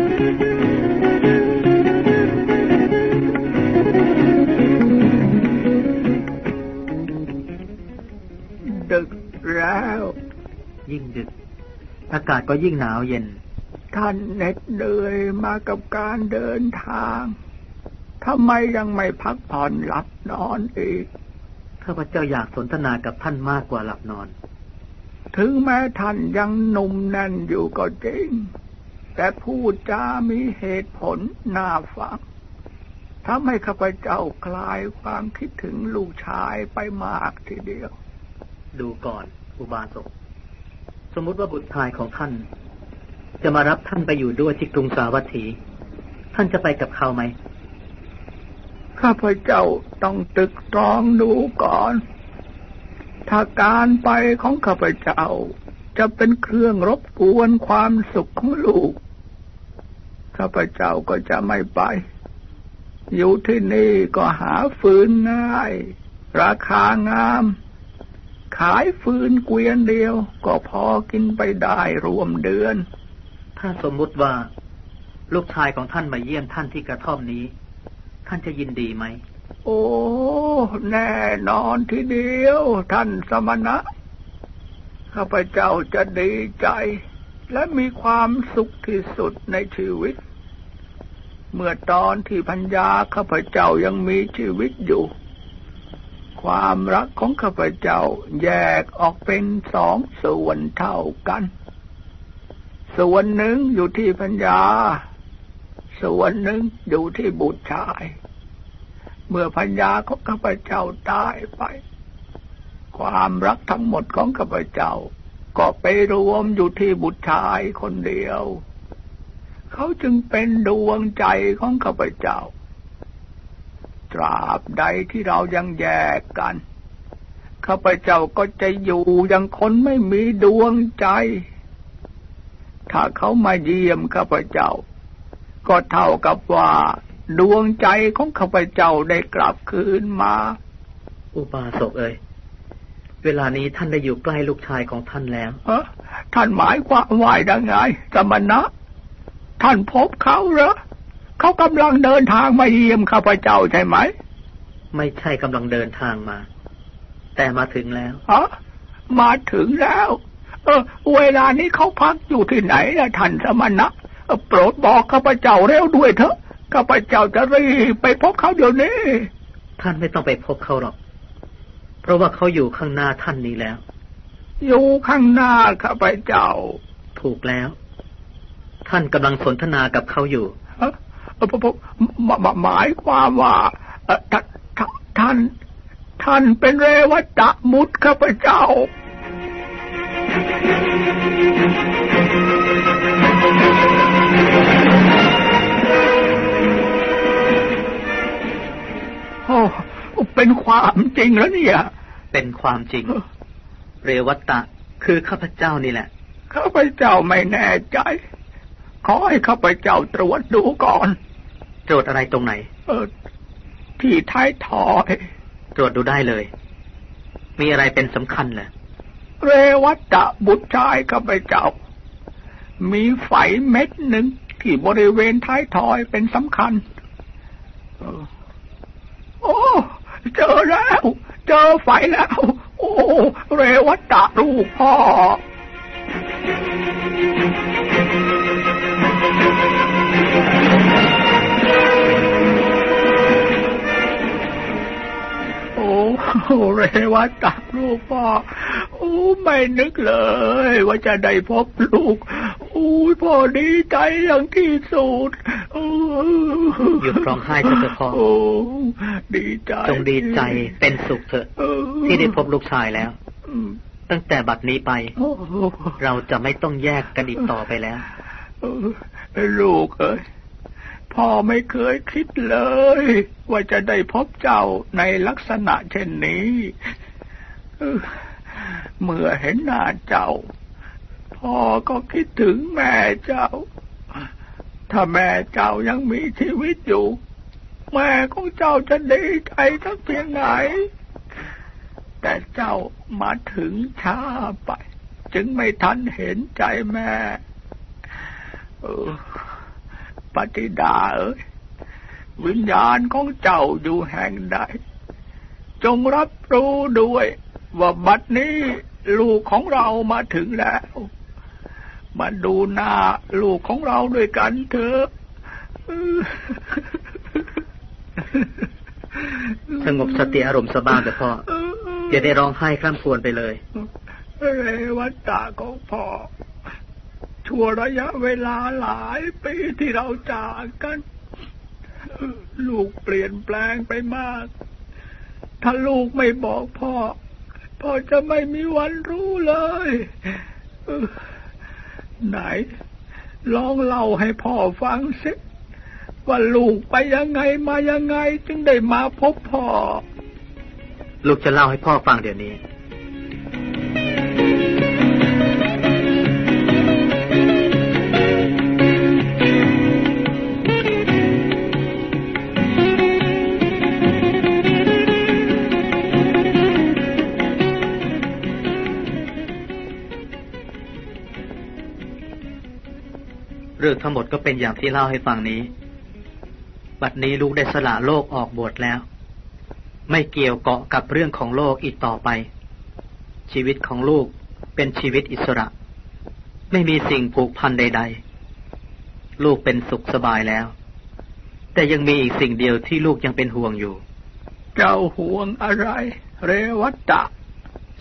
ดึกแล้ว ยิ่งดึก อากาศก็ยิ่งหนาวเย็น ท่านเหน็ดเหนื่อยมากับการเดินทางทำไมยังไม่พักผ่อนหลับนอนอีก ข้าพเจ้าอยากสนทนากับท่านมากกว่าหลับนอน ถึงแม้ท่านยังหนุ่มแน่นอยู่ก็จริง แต่พูดจามีเหตุผลน่าฟังทำให้ข้าพเจ้าคลายความคิดถึงลูกชายไปมากทีเดียว ดูก่อน อุบาสก สมมุติว่าบุตรชายของท่าน จะมารับท่านไปอยู่ด้วยที่กรุงสาวัตถี ท่านจะไปกับเขาไหม ข้าพเจ้าต้องตึกตรองดูก่อน ถ้าการไปของข้าพเจ้าจะเป็นเครื่องรบกวนความสุขของลูก ข้าพเจ้าก็จะไม่ไป อยู่ที่นี่ก็หาฟืนง่าย ราคางาม ขายฟืนเกวียนเดียว ก็พอกินไปได้รวมเดือน ถ้าสมมุติว่า ลูกชายของท่านมาเยี่ยมท่านที่กระท่อมนี้ ท่านจะยินดีไหม โอ้ แน่นอนทีเดียว ท่านสมณะข้าพเจ้าจะดีใจและมีความสุขที่สุดในชีวิต เมื่อตอนที่พัญญาข้าพเจ้ายังมีชีวิตอยู่ ความรักของข้าพเจ้าแยกออกเป็นสองส่วนเท่ากัน ส่วนหนึ่งอยู่ที่พัญญา ส่วนหนึ่งอยู่ที่บุตรชาย เมื่อพัญญาของข้าพเจ้าตายไป ความรักทั้งหมดของข้าพเจ้า ก็ไปรวมอยู่ที่บุตรชายคนเดียว เขาจึงเป็นดวงใจของข้าพเจ้า ตราบใดที่เรายังแยกกัน ข้าพเจ้าก็จะอยู่อย่างคนไม่มีดวงใจ ถ้าเขามาเยี่ยมข้าพเจ้า ก็เท่ากับว่าดวงใจของข้าพเจ้าได้กลับคืนมา อุบาสกเอ่ยเวลานี้ท่านได้อยู่ใกล้ลูกชายของท่านแล้วเออท่านหมายความว่ายังไงสมณะ ท่านพบเขาเหรอเขากำลังเดินทางมาเยี่ยมข้าพเจ้าใช่ไหม ไม่ใช่กำลังเดินทางมา แต่มาถึงแล้วฮะมาถึงแล้ว เออ เวลานี้เขาพักอยู่ที่ไหนล่ะท่านสมณะเออโปรดบอกข้าพเจ้าเร็วด้วยเถอะข้าพเจ้าจะรีบไปพบเขาเดี๋ยวนี้ ท่านไม่ต้องไปพบเขาหรอก เพราะว่าเขาอยู่ข้างหน้าท่านนี้แล้ว อยู่ข้างหน้าข้าพเจ้า ถูกแล้ว ท่านกำลังสนทนากับเขาอยู่เออเออผมผมหมหมหมายความว่าเอ่อท่านท่าน ท่านเป็นเรวัตมุตข้าพเจ้าโอ้เป็นความจริงแล้วเนี่ย เป็นความจริง เรวัตตะคือข้าพเจ้านี่แหละ ข้าพเจ้าไม่แน่ใจ ขอให้ข้าพเจ้าตรวจดูก่อน ตรวจอะไรตรงไหน เออ ที่ท้ายถอย ตรวจดูได้เลย มีอะไรเป็นสำคัญเหรอเรวัตะบุตรชายข้าพเจ้า มีไฝเม็ดหนึ่งที่บริเวณท้ายทอยเป็นสำคัญเออโอ้เจอแล้ว เจอไฝแล้ว โอ้ เรวัตะลูกพ่อ โอ้เรวัตะลูกพ่อโอ้ไม่นึกเลย ว่าจะได้พบลูกโอ้ยพ่อดีใจอย่างที่สุดโอ้หยุดร้องไห้เถอะเถอะพ่อโอ้ดีใจจงดีใจเป็นสุขเถอะเออที่ได้พบลูกชายแล้วอืมตั้งแต่บัดนี้ไปโอ้เราจะไม่ต้องแยกกันอีกต่อไปแล้วเออลูกเอ้ย พ่อไม่เคยคิดเลย ว่าจะได้พบเจ้าในลักษณะเช่นนี้ เมื่อเห็นหน้าเจ้า พ่อก็คิดถึงแม่เจ้า ถ้าแม่เจ้ายังมีชีวิตอยู่ แม่ของเจ้าจะดีใจสักเพียงไหน แต่เจ้ามาถึงช้าไป จึงไม่ทันเห็นใจแม่ เออ ปฏิดาเอ๋ยวิญญาณของเจ้าอยู่แห่งใด จงรับรู้ด้วย ว่าบัดนี้ลูกของเรามาถึงแล้ว มาดูหน้าลูกของเราด้วยกันเถอะสงบสติอารมณ์สบายแต่พ่ออย่าได้ร้องไห้คร่ำครวญไปเลย เรวัตตาของพ่อ ชั่วระยะเวลาหลายปีที่เราจากกัน ลูกเปลี่ยนแปลงไปมาก ถ้าลูกไม่บอกพ่อ พ่อจะไม่มีวันรู้เลย ไหน ลองเล่าให้พ่อฟังสิว่าลูกไปยังไงมายังไง จึงได้มาพบพ่อ ลูกจะเล่าให้พ่อฟังเดี๋ยวนี้ เรื่องทั้งหมดก็เป็นอย่างที่เล่าให้ฟังนี้ บัดนี้ลูกได้สละโลกออกบวชแล้ว ไม่เกี่ยวเกาะกับเรื่องของโลกอีกต่อไป ชีวิตของลูกเป็นชีวิตอิสระ ไม่มีสิ่งผูกพันใด ๆ ลูกเป็นสุขสบายแล้ว แต่ยังมีอีกสิ่งเดียวที่ลูกยังเป็นห่วงอยู่ เจ้าห่วงอะไร เรวัตตะ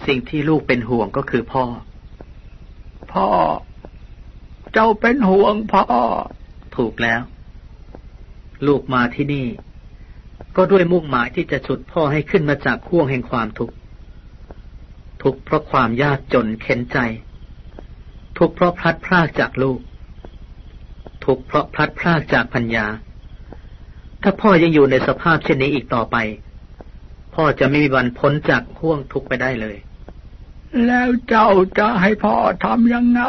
สิ่งที่ลูกเป็นห่วงก็คือพ่อ พ่อ เจ้าเป็นห่วงพ่อ ถูกแล้ว ลูกมาที่นี่ ก็ด้วยมุ่งหมายที่จะฉุดพ่อให้ขึ้นมาจากข่วงแห่งความทุกข์ ทุกเพราะความยากจนเข็นใจ ทุกเพราะพลัดพรากจากลูก ทุกเพราะพลัดพรากจากพัญญา ถ้าพ่อยังอยู่ในสภาพเช่นนี้อีกต่อไป พ่อจะไม่มีวันพ้นจากข่วงทุกข์ไปได้เลยแล้วเจ้าจะให้พ่อทำยังไง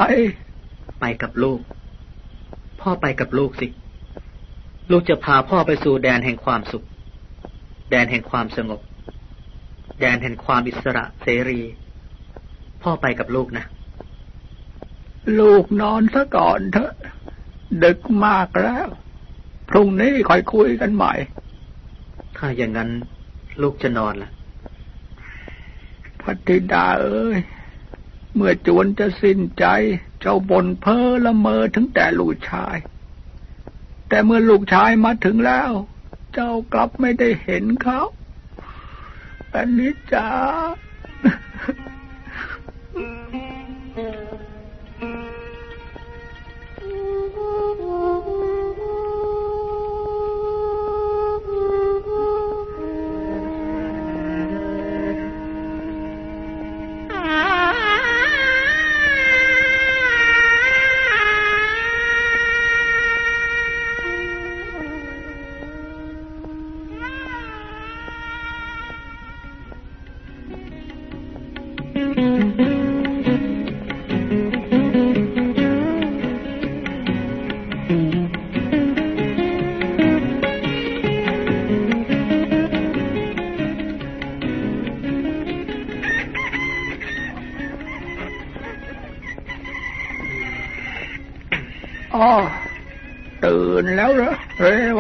ไปกับลูก พ่อไปกับลูกสิ ลูกจะพาพ่อไปสู่แดนแห่งความสุข แดนแห่งความสงบ แดนแห่งความอิสระเสรี พ่อไปกับลูกนะ ลูกนอนซะก่อนเถอะ ดึกมากแล้ว พรุ่งนี้ค่อยคุยกันใหม่ ถ้าอย่างนั้นลูกจะนอนล่ะพัทิดาเอ้ย เมื่อจวนจะสิ้นใจ เจ้าบ่นเพ้อละเมอถึงแต่ลูกชาย แต่เมื่อลูกชายมาถึงแล้ว เจ้ากลับไม่ได้เห็นเขาอันนี้จ้า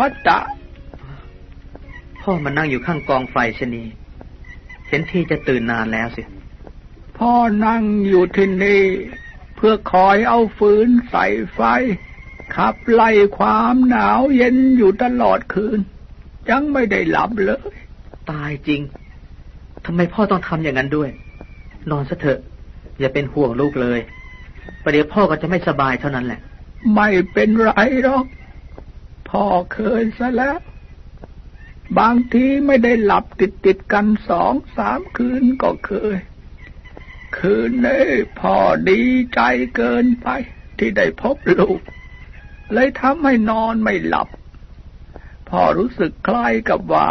วัตตะ พ่อมานั่งอยู่ข้างกองไฟชนี เห็นที่จะตื่นนานแล้วสิ พ่อนั่งอยู่ที่นี่ เพื่อคอยเอาฟืนใส่ไฟ ขับไล่ความหนาวเย็นอยู่ตลอดคืน ยังไม่ได้หลับเลย ตายจริงทำไมพ่อต้องทำอย่างนั้นด้วย นอนซะเถอะ อย่าเป็นห่วงลูกเลยประเดี๋ยวพ่อก็จะไม่สบายเท่านั้นแหละ ไม่เป็นไรหรอก พ่อเคยซะแล้ว บางทีไม่ได้หลับติดติดกันสองสามคืนก็เคย คืนนี้พ่อดีใจเกินไป ที่ได้พบลูก เลยทำให้นอนไม่หลับ พ่อรู้สึกคล้ายกับว่า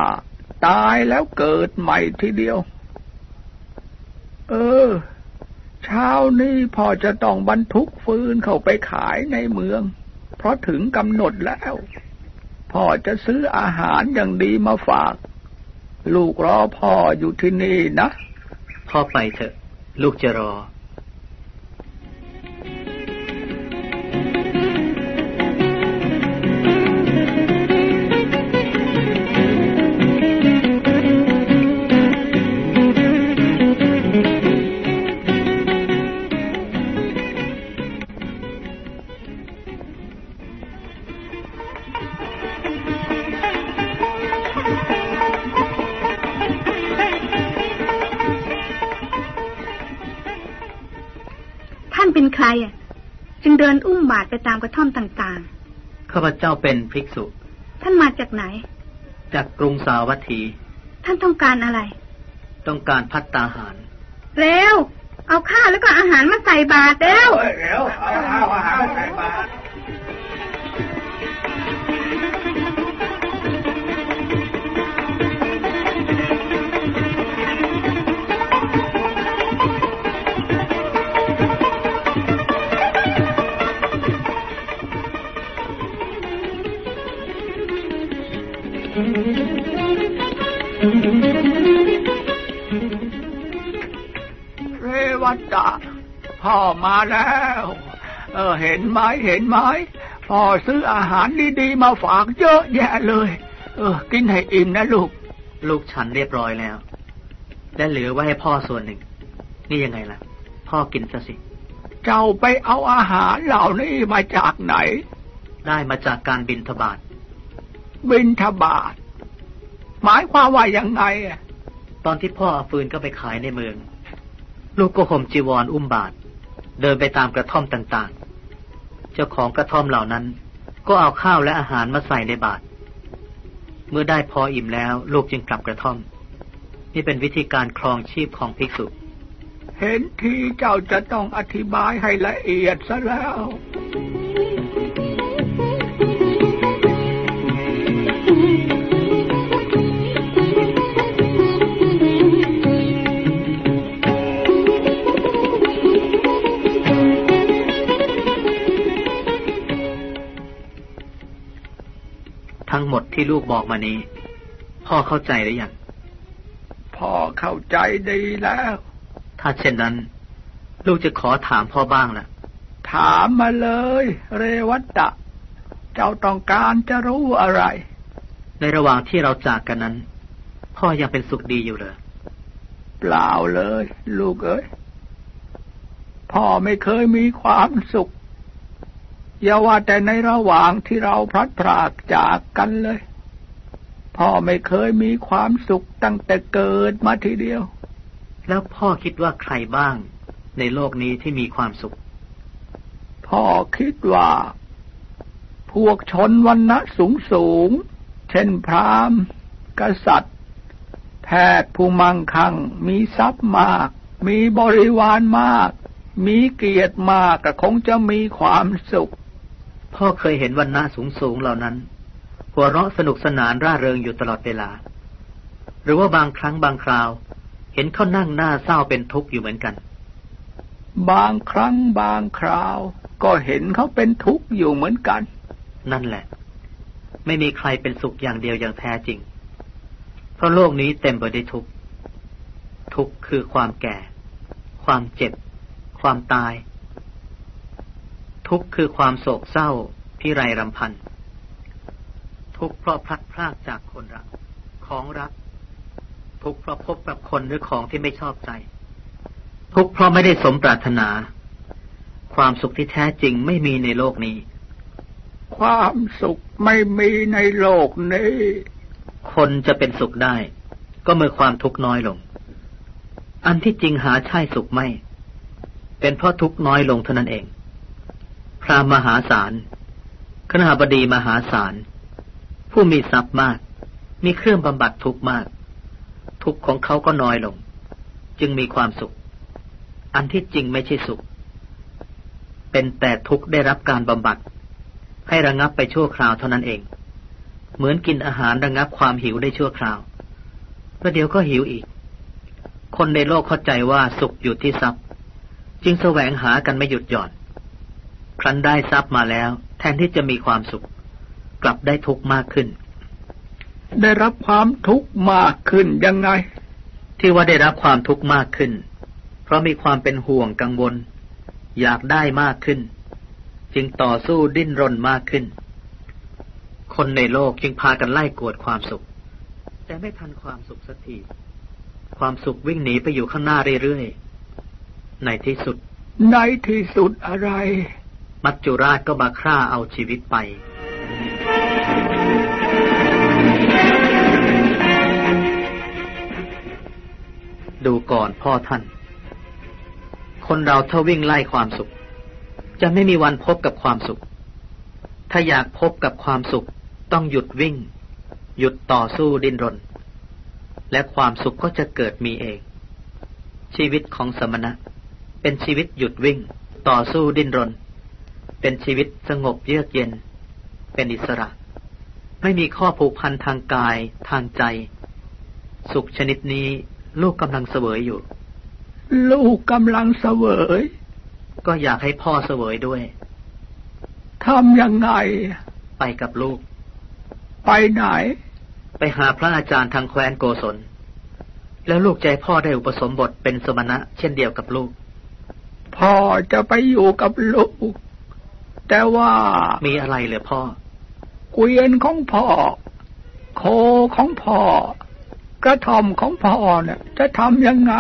ตายแล้วเกิดใหม่ทีเดียว เออเช้านี้พ่อจะต้องบรรทุกฟืนเข้าไปขายในเมือง เพราะถึงกำหนดแล้ว พ่อจะซื้ออาหารอย่างดีมาฝาก ลูกรอพ่ออยู่ที่นี่นะ พ่อไปเถอะ ลูกจะรอ อะ จึงเดินอุ้มบาตรไปตามกระท่อมต่างข้าพเจ้าเป็นภิกษุๆท่านมาจากไหน จากกรุงสาวัตถี ท่านต้องการอะไร ต้องการพัตตาหาร เร็ว เอาข้าวแล้วก็อาหารมาใส่บาตรเร็วเร็วเอาเอาอาหารใส่บาตร วัตตะพ่อมาแล้ว เออ เห็นไหมเห็นไหมพ่อซื้ออาหารดีๆมาฝากเยอะแยะเลย เออ กินให้อิ่มนะลูก ลูกฉันเรียบร้อยแล้ว และเหลือไว้ให้พ่อส่วนหนึ่ง นี่ยังไงล่ะ พ่อกินซะสิ เจ้าไปเอาอาหารเหล่านี้มาจากไหน ได้มาจากการบินทบาทบินทบาทหมายความว่ายังไงอะตอนที่พ่อเอาฟืนก็ไปขายในเมือง ลูกก็ห่มจีวรอุ้มบาท เดินไปตามกระท่อมต่างๆ เจ้าของกระท่อมเหล่านั้น ก็เอาข้าวและอาหารมาใส่ในบาทเมื่อได้พออิ่มแล้ว ลูกจึงกลับกระท่อม นี่เป็นวิธีการครองชีพของภิกษุ เห็นทีเจ้าจะต้องอธิบายให้ละเอียดซะแล้ว ทั้งหมดที่ลูกบอกมานี้ พ่อเข้าใจหรือยังพ่อเข้าใจดีแล้ว ถ้าเช่นนั้น ลูกจะขอถามพ่อบ้างล่ะ ถามมาเลย เรวัตตะ เจ้าต้องการจะรู้อะไร ในระหว่างที่เราจากกันนั้น พ่อยังเป็นสุขดีอยู่เลยเปล่าเลย ลูกเอ้ยพ่อไม่เคยมีความสุข อย่าว่าแต่ในระหว่างที่เราพลัดพรากจากกันเลย พ่อไม่เคยมีความสุขตั้งแต่เกิดมาทีเดียว แล้วพ่อคิดว่าใครบ้าง ในโลกนี้ที่มีความสุข พ่อคิดว่า พวกชนวันณะสูงสูงๆเช่นพราหมณ์ กษัตริย์ แพทย์ผู้มั่งคั่ง มีทรัพย์มาก มีบริวารมากมีเกียรติมากก็คงจะมีความสุข พ่อเคยเห็นวันหน้าสูงสูงๆเหล่านั้น หัวเราะสนุกสนานร่าเริงอยู่ตลอดเวลา หรือว่าบางครั้งบางคราว เห็นเขานั่งหน้าเศร้าเป็นทุกข์อยู่เหมือนกัน บางครั้งบางคราว ก็เห็นเขาเป็นทุกข์อยู่เหมือนกัน นั่นแหละ ไม่มีใครเป็นสุขอย่างเดียวอย่างแท้จริง เพราะโลกนี้เต็มไปด้วยทุกข์ทุกข์คือความแก่ ความเจ็บ ความตาย ทุกข์คือความโศกเศร้าพิไรรำพัน ทุกข์เพราะพลัดพรากจากคนรัก ของรัก ทุกข์เพราะพบกับคนหรือของที่ไม่ชอบใจ ทุกข์เพราะไม่ได้สมปรารถนา ความสุขที่แท้จริงไม่มีในโลกนี้ ความสุขไม่มีในโลกนี้ คนจะเป็นสุขได้ ก็เมื่อความทุกข์น้อยลง อันที่จริงหาใช่สุขไม่ เป็นเพราะทุกข์น้อยลงเท่านั้นเอง พระมหาศาลคณหบดีมหาศาล ผู้มีทรัพย์มาก มีเครื่องบำบัดทุกข์มาก ทุกข์ของเขาก็น้อยลง จึงมีความสุข อันที่จริงไม่ใช่สุข เป็นแต่ทุกข์ได้รับการบำบัด ให้ระงับไปชั่วคราวเท่านั้นเอง เหมือนกินอาหารระงับความหิวได้ชั่วคราวประเดี๋ยวก็หิวอีก คนในโลกเข้าใจว่าสุขอยู่ที่ทรัพย์ จึงแสวงหากันไม่หยุดหย่อน ครั้นได้ทรัพย์มาแล้ว แทนที่จะมีความสุข กลับได้ทุกข์มากขึ้น ได้รับความทุกข์มากขึ้นยังไง ที่ว่าได้รับความทุกข์มากขึ้น เพราะมีความเป็นห่วงกังวล อยากได้มากขึ้น จึงต่อสู้ดิ้นรนมากขึ้น คนในโลกจึงพากันไล่กวดความสุข แต่ไม่ทันความสุขสักทีความสุขวิ่งหนีไปอยู่ข้างหน้าเรื่อยๆในที่สุด ในที่สุดอะไร มัจจุราชก็มาฆ่าเอาชีวิตไป ดูก่อนพ่อท่าน คนเราถ้าวิ่งไล่ความสุข จะไม่มีวันพบกับความสุข ถ้าอยากพบกับความสุข ต้องหยุดวิ่ง หยุดต่อสู้ดิ้นรน และความสุขก็จะเกิดมีเอง ชีวิตของสมณะ เป็นชีวิตหยุดวิ่ง ต่อสู้ดิ้นรน เป็นชีวิตสงบเยือกเย็น เป็นอิสระ ไม่มีข้อผูกพันทางกายทางใจ สุขชนิดนี้ลูกกำลังเสวยอยู่ ลูกกำลังเสวย ก็อยากให้พ่อเสวยด้วยทำยังไง ไปกับลูก ไปไหน ไปหาพระอาจารย์ทางแคว้นโกศล แล้วลูกใจพ่อได้อุปสมบทเป็นสมณะเช่นเดียวกับลูก พ่อจะไปอยู่กับลูก แต่ว่า มีอะไรเหรือพ่อ เกวียนของพ่อ โคของพ่อ กระทอมของพ่อเนี่ยจะทำยังไง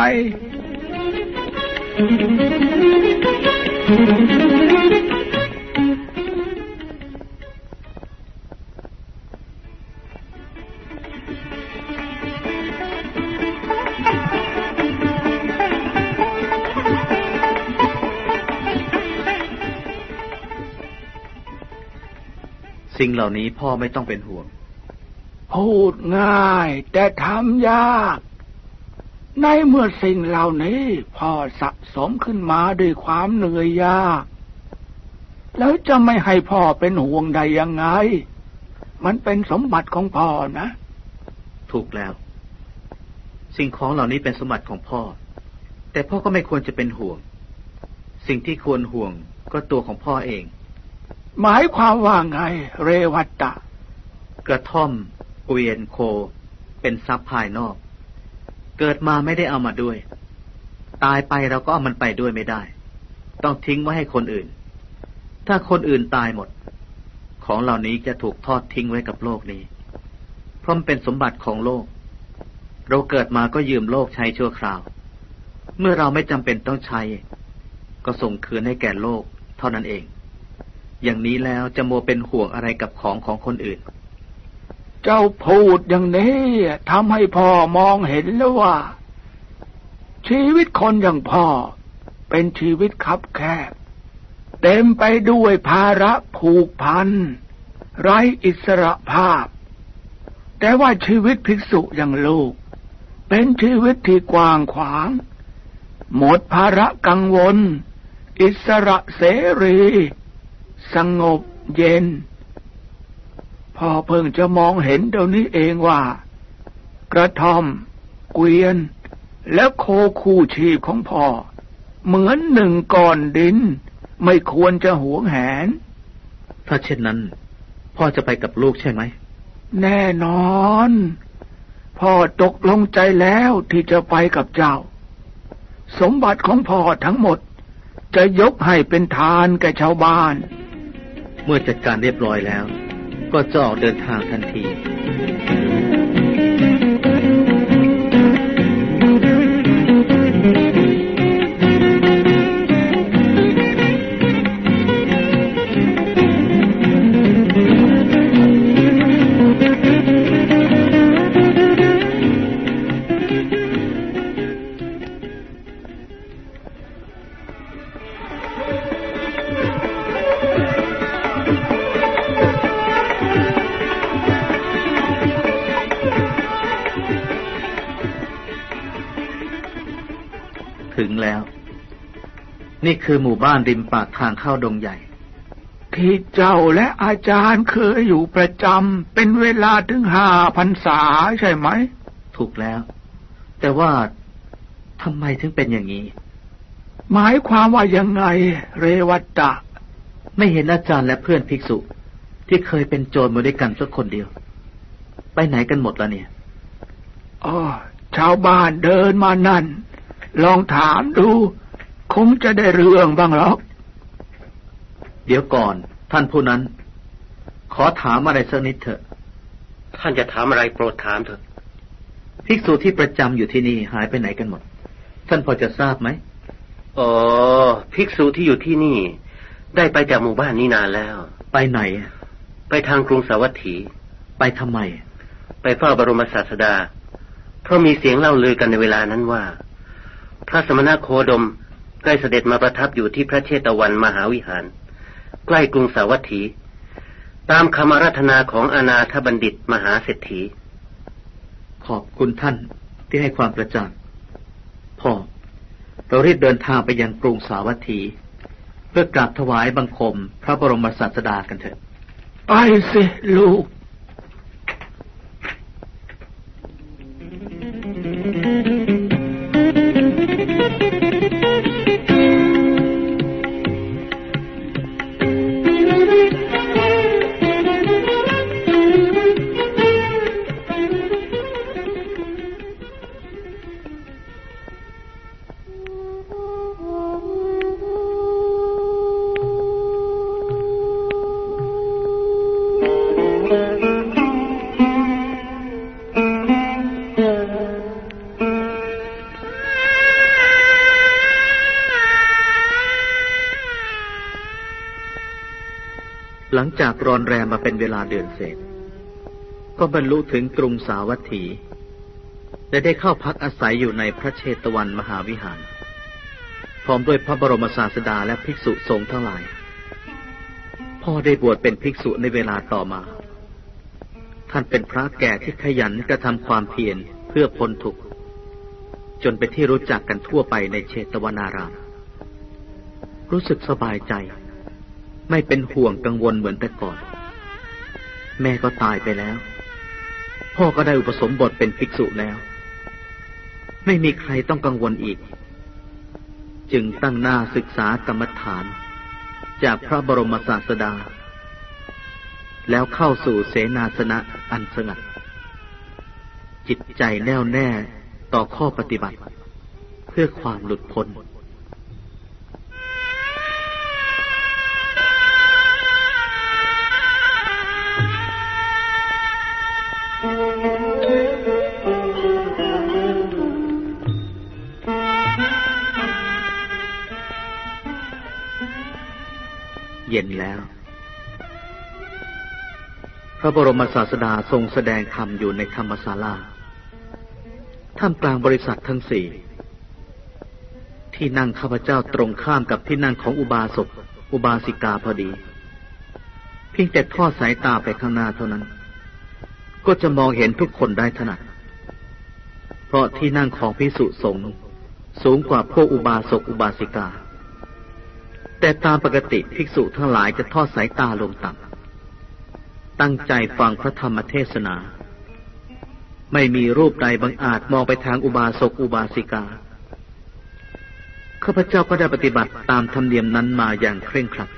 สิ่งเหล่านี้พ่อไม่ต้องเป็นห่วง พูดง่าย แต่ทำยาก ในเมื่อสิ่งเหล่านี้พ่อสะสมขึ้นมาด้วยความเหนื่อยยาก แล้วจะไม่ให้พ่อเป็นห่วงใดยังไง มันเป็นสมบัติของพ่อนะ ถูกแล้ว สิ่งของเหล่านี้เป็นสมบัติของพ่อ แต่พ่อก็ไม่ควรจะเป็นห่วง สิ่งที่ควรห่วงก็ตัวของพ่อเอง หมายความว่าไง เรวัตตะ กระท่อม เกวียนโค เป็นทรัพย์ภายนอก เกิดมาไม่ได้เอามาด้วย ตายไปเราก็เอามันไปด้วยไม่ได้ ต้องทิ้งไว้ให้คนอื่น ถ้าคนอื่นตายหมด ของเหล่านี้จะถูกทอดทิ้งไว้กับโลกนี้ เพราะมันเป็นสมบัติของโลก เราเกิดมาก็ยืมโลกใช้ชั่วคราว เมื่อเราไม่จำเป็นต้องใช้ ก็ส่งคืนให้แก่โลก เท่านั้นเอง อย่างนี้แล้วจะโมเป็นห่วงอะไรกับของของคนอื่น เจ้าพูดอย่างนี้ทำให้พ่อมองเห็นแล้วว่า ชีวิตคนอย่างพ่อ เป็นชีวิตคับแคบ เต็มไปด้วยภาระผูกพัน ไร้อิสระภาพ แต่ว่าชีวิตภิกษุอย่างลูก เป็นชีวิตที่กว้างขวาง หมดภาระกังวล อิสระเสรี สงบเย็นพ่อเพิ่งจะมองเห็นเดี๋ยวนี้เองว่า กระทอม เกวียน และโคคู่ชีพของพ่อ เหมือนหนึ่งก้อนดิน ไม่ควรจะหวงแหน ถ้าเช่นนั้น พ่อจะไปกับลูกใช่ไหม แน่นอน พ่อตกลงใจแล้วที่จะไปกับเจ้า สมบัติของพ่อทั้งหมดจะยกให้เป็นทานแก่ชาวบ้าน เมื่อจัดการเรียบร้อยแล้ว ก็จะออกเดินทางทันที คือหมู่บ้านริมปากทางเข้าดงใหญ่ ที่เจ้าและอาจารย์เคยอยู่ประจำเป็นเวลาถึงห้าพันษาใช่ไหม ถูกแล้ว แต่ว่าทำไมถึงเป็นอย่างนี้ หมายความว่ายังไง เรวัตตะ ไม่เห็นอาจารย์และเพื่อนภิกษุ ที่เคยเป็นโจรมาด้วยกันสักคนเดียว ไปไหนกันหมดแล้วเนี่ยอ๋อชาวบ้านเดินมานั่น ลองถามดู คงจะได้เรื่องบ้างหรอกเดี๋ยวก่อน ท่านผู้นั้น ขอถามอะไรสักนิดเถอะ ท่านจะถามอะไรโปรดถามเถอะ ภิกษุที่ประจำอยู่ที่นี่หายไปไหนกันหมด ท่านพอจะทราบไหมอ๋อภิกษุที่อยู่ที่นี่ ได้ไปจากหมู่บ้านนี้นานแล้ว ไปไหน ไปทางกรุงสาวัตถี ไปทำไม ไปเฝ้าบรมศาสดา เพราะมีเสียงเล่าลือกันในเวลานั้นว่า พระสมณโคดม ได้เสด็จมาประทับอยู่ที่พระเชตวันมหาวิหาร ใกล้กรุงสาวัตถี ตามคำอารัธนาของอนาถบัณฑิตมหาเศรษฐี ขอบคุณท่านที่ให้ความประจ่างพ่อเรารีบเดินทางไปยังกรุงสาวัตถี เพื่อกราบถวายบังคม พระบรมศาสดากันเถิดไปสิลูก จากรอนแรมมาเป็นเวลาเดือนเศษ ก็บรรลุถึงกรุงสาวัตถี และได้เข้าพักอาศัยอยู่ในพระเชตวันมหาวิหาร พร้อมด้วยพระบรมศาสดาและภิกษุสงฆ์ทั้งหลาย พ่อได้บวชเป็นภิกษุในเวลาต่อมา ท่านเป็นพระแก่ที่ขยันกระทำความเพียรเพื่อพ้นทุกข์จนเป็นที่รู้จักกันทั่วไปในเชตวนาราม รู้สึกสบายใจ ไม่เป็นห่วงกังวลเหมือนแต่ก่อน แม่ก็ตายไปแล้ว พ่อก็ได้อุปสมบทเป็นภิกษุแล้ว ไม่มีใครต้องกังวลอีก จึงตั้งหน้าศึกษากรรมฐาน จากพระบรมศาสดา แล้วเข้าสู่เสนาสนะอันสงัด จิตใจแน่วแน่ต่อข้อปฏิบัติ เพื่อความหลุดพ้น เย็นแล้ว พระบรมศาสดาทรงแสดงธรรมอยู่ในธรรมศาลา ท่ามกลางบริษัททั้งสี่ ที่นั่งข้าพเจ้าตรงข้ามกับที่นั่งของอุบาสก อุบาสิกาพอดี เพียงแต่ทอดสายตาไปข้างหน้าเท่านั้น ก็จะมองเห็นทุกคนได้ถนัด เพราะที่นั่งของพิสุสงฆ์สูงกว่าพวกอุบาสก อุบาสิกา แต่ตามปกติภิกษุทั้งหลายจะทอดสายตาลงต่ำตั้งใจฟังพระธรรมเทศนา ไม่มีรูปใดบังอาจมองไปทางอุบาสกอุบาสิกาข้าพเจ้าก็ได้ปฏิบัติตามธรรมเนียมนั้นมาอย่างเคร่งครัด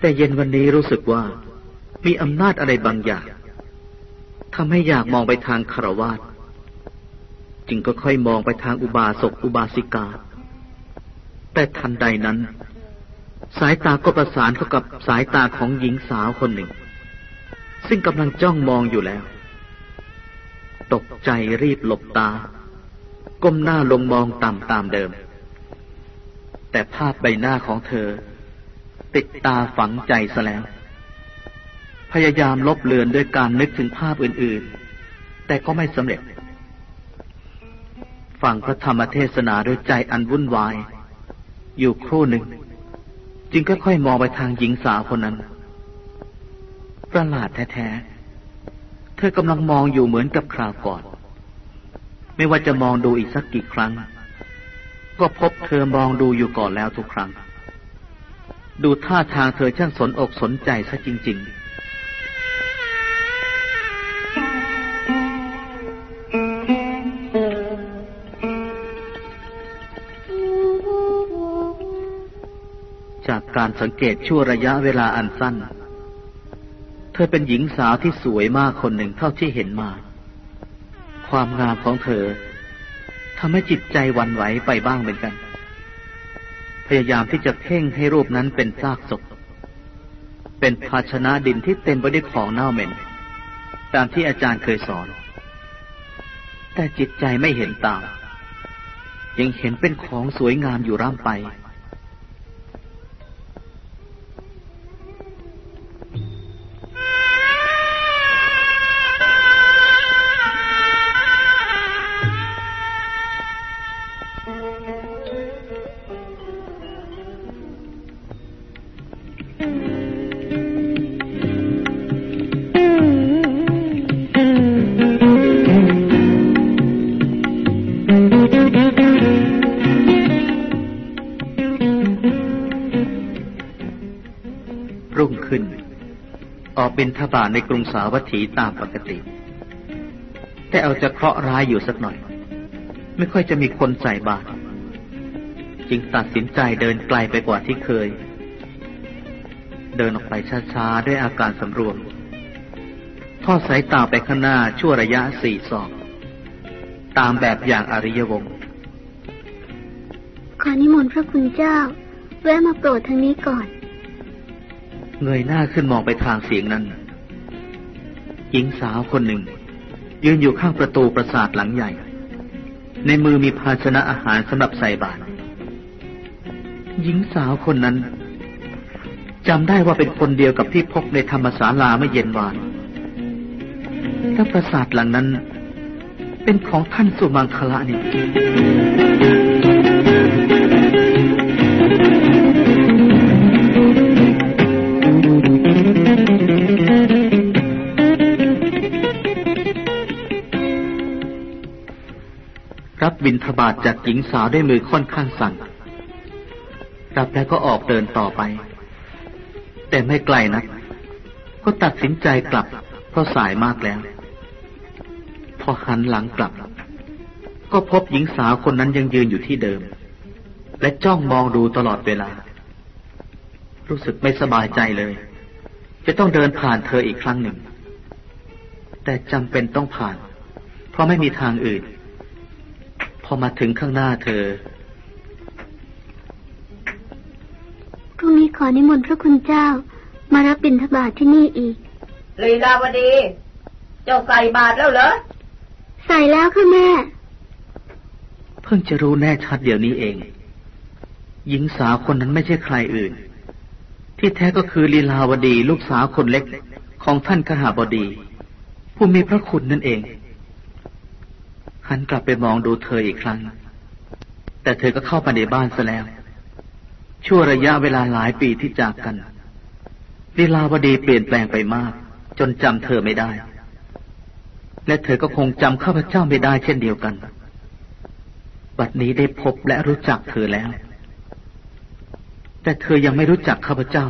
แต่เย็นวันนี้รู้สึกว่ามีอำนาจอะไรบางอย่างทำให้อยากมองไปทางคารวาสจึงก็ค่อยมองไปทางอุบาสกอุบาสิกา แต่ทันใดนั้น สายตาก็ประสานเข้ากับสายตาของหญิงสาวคนหนึ่ง ซึ่งกำลังจ้องมองอยู่แล้ว ตกใจรีบหลบตา ก้มหน้าลงมองต่ำตามเดิม แต่ภาพใบหน้าของเธอ ติดตาฝังใจซะแล้ว พยายามลบเลือนด้วยการนึกถึงภาพอื่นๆ แต่ก็ไม่สำเร็จฟังพระธรรมเทศนาด้วยใจอันวุ่นวาย อยู่ครู่หนึ่ง จึงค่อยๆมองไปทางหญิงสาวคนนั้น ประหลาดแท้ๆ เธอกำลังมองอยู่เหมือนกับคราวก่อน ไม่ว่าจะมองดูอีกสักกี่ครั้ง ก็พบเธอมองดูอยู่ก่อนแล้วทุกครั้ง ดูท่าทางเธอช่างสนอกสนใจซะจริง ๆ การสังเกตชั่วระยะเวลาอันสั้น เธอเป็นหญิงสาวที่สวยมากคนหนึ่งเท่าที่เห็นมา ความงามของเธอทำให้จิตใจวันไหวไปบ้างเหมือนกัน พยายามที่จะเพ่งให้รูปนั้นเป็นซากศพ เป็นภาชนะดินที่เต็มไปด้วยของเน่าเหม็น ตามที่อาจารย์เคยสอน แต่จิตใจไม่เห็นตาม ยังเห็นเป็นของสวยงามอยู่ร่ำไป ออกบินทบาทในกรุงสาวัตถีตามปกติ แต่เอาจะเคราะห์ร้ายอยู่สักหน่อย ไม่ค่อยจะมีคนใส่บาตรจึงตัดสินใจเดินไกลไปกว่าที่เคย เดินออกไปช้าๆ ด้วยอาการสำรวม ทอดสายตาไปข้างหน้าชั่วระยะสี่ศอก ตามแบบอย่างอริยวงศ์ขอนิมนต์พระคุณเจ้า แวะมาโปรดทางนี้ก่อน เงยหน้าขึ้นมองไปทางเสียงนั้น หญิงสาวคนหนึ่ง ยืนอยู่ข้างประตูปราสาทหลังใหญ่ ในมือมีภาชนะอาหารสำหรับใส่บาตรหญิงสาวคนนั้นจำได้ว่าเป็นคนเดียวกับที่พบในธรรมศาลาเมื่อเย็นวานและปราสาทหลังนั้น เป็นของท่านสุมังคละนี่ บินทบาทจากหญิงสาวด้วยมือค่อนข้างสั่นรับแล้วก็ออกเดินต่อไป แต่ไม่ไกลนัก ก็ตัดสินใจกลับ เพราะสายมากแล้ว พอหันหลังกลับ ก็พบหญิงสาวคนนั้นยังยืนอยู่ที่เดิม และจ้องมองดูตลอดเวลา รู้สึกไม่สบายใจเลย จะต้องเดินผ่านเธออีกครั้งหนึ่ง แต่จำเป็นต้องผ่าน เพราะไม่มีทางอื่น อมาถึงข้างหน้าเธอพรุ่งนี้ขอนิมนต์พระคุณเจ้า มารับบิณฑบาตที่นี่อีกลีลาวดี เจ้าใส่บาทแล้วเหรอ ใส่แล้วค่ะแม่ เพิ่งจะรู้แน่ชัดเดี๋ยวนี้เอง หญิงสาวคนนั้นไม่ใช่ใครอื่น ที่แท้ก็คือลีลาวดีลูกสาวคนเล็กของท่านคหบดี ผู้มีพระคุณนั่นเอง หันกลับไปมองดูเธออีกครั้ง แต่เธอก็เข้าไปในบ้านซะแล้ว ชั่วระยะเวลาหลายปีที่จากกันลีลาวดีเปลี่ยนแปลงไปมาก จนจำเธอไม่ได้ และเธอก็คงจำข้าพเจ้าไม่ได้เช่นเดียวกัน บัดนี้ได้พบและรู้จักเธอแล้ว แต่เธอยังไม่รู้จักข้าพเจ้า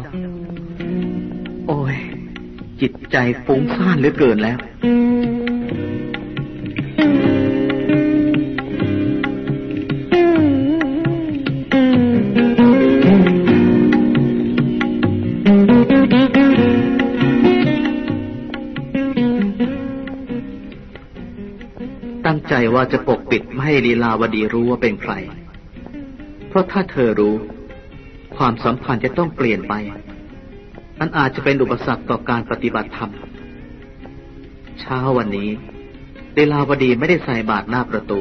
โอ้ยจิตใจฟุ้งซ่านเหลือเกินแล้ว ว่าจะปกปิดไม่ให้ลีลาวดีรู้ว่าเป็นใคร เพราะถ้าเธอรู้ ความสัมพันธ์จะต้องเปลี่ยนไปมันอาจจะเป็นอุปสรรคต่อการปฏิบัติธรรม เช้าวันนี้ลีลาวดีไม่ได้ใส่บาตรหน้าประตู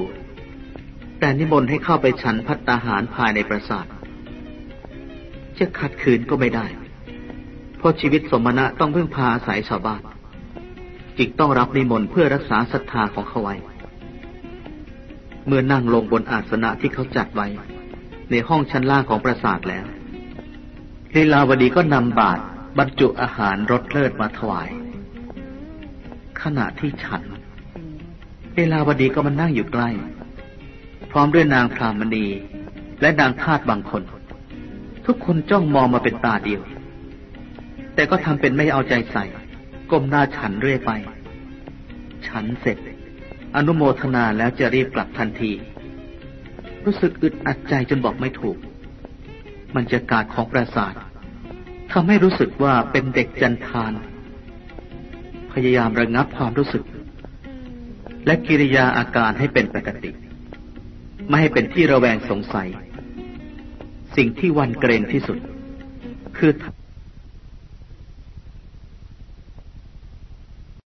แต่นิมนต์ให้เข้าไปฉันพัตตาหารภายในปราสาท จะขัดขืนก็ไม่ได้ เพราะชีวิตสมณะต้องพึ่งพาอาศัยชาวบ้านจึงต้องรับนิมนต์เพื่อรักษาศรัทธาของเขาไว้ เมื่อนั่งลงบนอาสนะที่เขาจัดไว้ ในห้องชั้นล่างของปราสาทแล้วลีลาวดีก็นำบาตรบรรจุอาหารรสเลิศมาถวาย ขณะที่ฉันลีลาวดีก็มานั่งอยู่ใกล้ พร้อมด้วยนางพรามณีและนางทาสบางคน ทุกคนจ้องมองมาเป็นตาเดียว แต่ก็ทำเป็นไม่เอาใจใส่ก้มหน้าฉันเรื่อยไป ฉันเสร็จ อนุโมทนาแล้วจะรีบกลับทันที รู้สึกอึดอัดใจจนบอกไม่ถูกมันจะกาดของประสาททำให้รู้สึกว่าเป็นเด็กจันทาน พยายามระงับความรู้สึก และกิริยาอาการให้เป็นปกติ ไม่ให้เป็นที่ระแวงสงสัย สิ่งที่วันเกรงที่สุด คือ